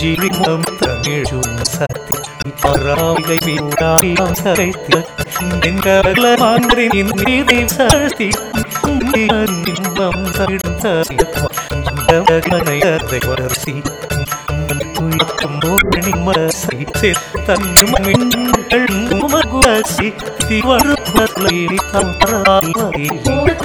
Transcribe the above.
ജീവി തമിഴു സത്യ പറാവിലെ വിടാം സരത്തി നിങ്ങളുടെ മന്ത്രി നിന്നിതി സരത്തി നിമ്പം സരത്തി மோகனிமசி தன்னை மண்கள் மகுவசி திவருப்பலை தம்பராலை